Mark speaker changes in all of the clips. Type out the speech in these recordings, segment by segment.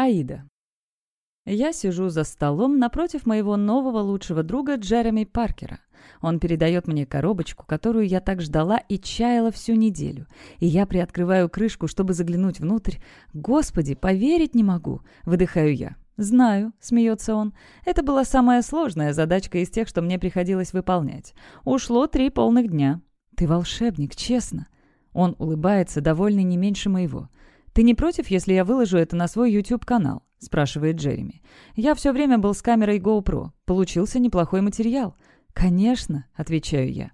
Speaker 1: Аида. Я сижу за столом напротив моего нового лучшего друга Джереми Паркера. Он передает мне коробочку, которую я так ждала и чаяла всю неделю. И я приоткрываю крышку, чтобы заглянуть внутрь. «Господи, поверить не могу!» — выдыхаю я. «Знаю», — смеется он. «Это была самая сложная задачка из тех, что мне приходилось выполнять. Ушло три полных дня». «Ты волшебник, честно». Он улыбается, довольный не меньше моего. «Ты не против, если я выложу это на свой YouTube-канал?» — спрашивает Джереми. «Я все время был с камерой GoPro. Получился неплохой материал». «Конечно», — отвечаю я.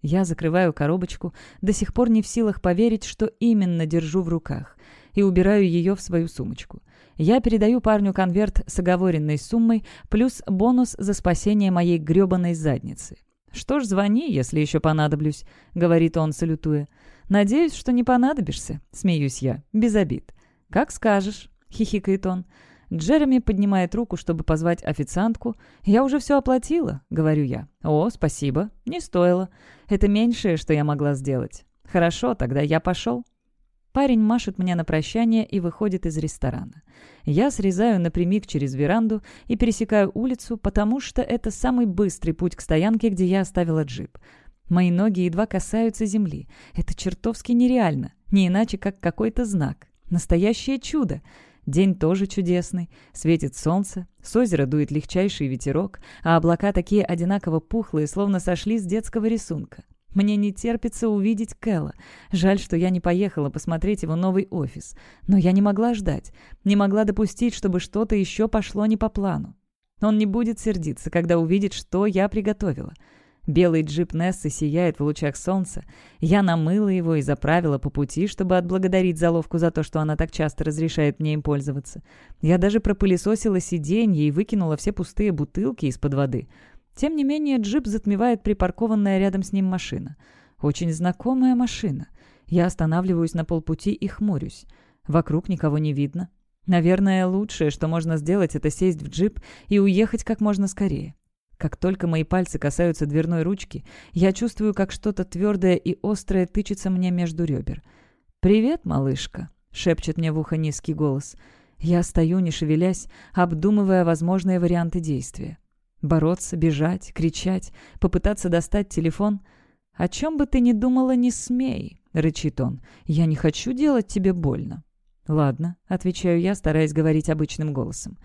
Speaker 1: Я закрываю коробочку, до сих пор не в силах поверить, что именно держу в руках, и убираю ее в свою сумочку. Я передаю парню конверт с оговоренной суммой плюс бонус за спасение моей грёбаной задницы. «Что ж, звони, если еще понадоблюсь», — говорит он, салютуя. «Надеюсь, что не понадобишься», — смеюсь я, без обид. «Как скажешь», — хихикает он. Джереми поднимает руку, чтобы позвать официантку. «Я уже все оплатила», — говорю я. «О, спасибо. Не стоило. Это меньшее, что я могла сделать. Хорошо, тогда я пошел». Парень машет мне на прощание и выходит из ресторана. Я срезаю напрямик через веранду и пересекаю улицу, потому что это самый быстрый путь к стоянке, где я оставила джип. Мои ноги едва касаются земли. Это чертовски нереально, не иначе, как какой-то знак. Настоящее чудо. День тоже чудесный. Светит солнце, с озера дует легчайший ветерок, а облака такие одинаково пухлые, словно сошли с детского рисунка. Мне не терпится увидеть Кэлла. Жаль, что я не поехала посмотреть его новый офис. Но я не могла ждать. Не могла допустить, чтобы что-то еще пошло не по плану. Он не будет сердиться, когда увидит, что я приготовила. Белый джип Нессы сияет в лучах солнца. Я намыла его и заправила по пути, чтобы отблагодарить заловку за то, что она так часто разрешает мне им пользоваться. Я даже пропылесосила сиденье и выкинула все пустые бутылки из-под воды. Тем не менее, джип затмевает припаркованная рядом с ним машина. Очень знакомая машина. Я останавливаюсь на полпути и хмурюсь. Вокруг никого не видно. Наверное, лучшее, что можно сделать, это сесть в джип и уехать как можно скорее. Как только мои пальцы касаются дверной ручки, я чувствую, как что-то твердое и острое тычется мне между ребер. «Привет, малышка», — шепчет мне в ухо низкий голос. Я стою, не шевелясь, обдумывая возможные варианты действия. Бороться, бежать, кричать, попытаться достать телефон. «О чем бы ты ни думала, не смей», — рычит он. «Я не хочу делать тебе больно». «Ладно», — отвечаю я, стараясь говорить обычным голосом.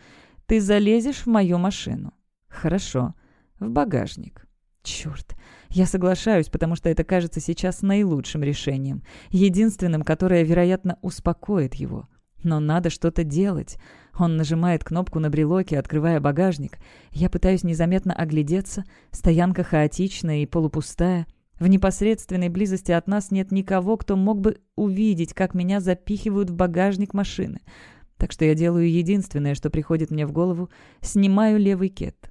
Speaker 1: «Ты залезешь в мою машину». «Хорошо в багажник. Черт, я соглашаюсь, потому что это кажется сейчас наилучшим решением, единственным, которое, вероятно, успокоит его. Но надо что-то делать. Он нажимает кнопку на брелоке, открывая багажник. Я пытаюсь незаметно оглядеться. Стоянка хаотичная и полупустая. В непосредственной близости от нас нет никого, кто мог бы увидеть, как меня запихивают в багажник машины. Так что я делаю единственное, что приходит мне в голову. Снимаю левый кет.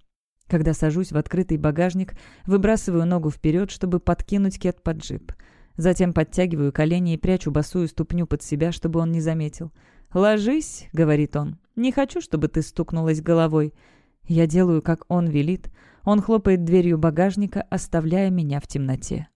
Speaker 1: Когда сажусь в открытый багажник, выбрасываю ногу вперед, чтобы подкинуть кет под джип. Затем подтягиваю колени и прячу босую ступню под себя, чтобы он не заметил. «Ложись», — говорит он. «Не хочу, чтобы ты стукнулась головой». Я делаю, как он велит. Он хлопает дверью багажника, оставляя меня в темноте.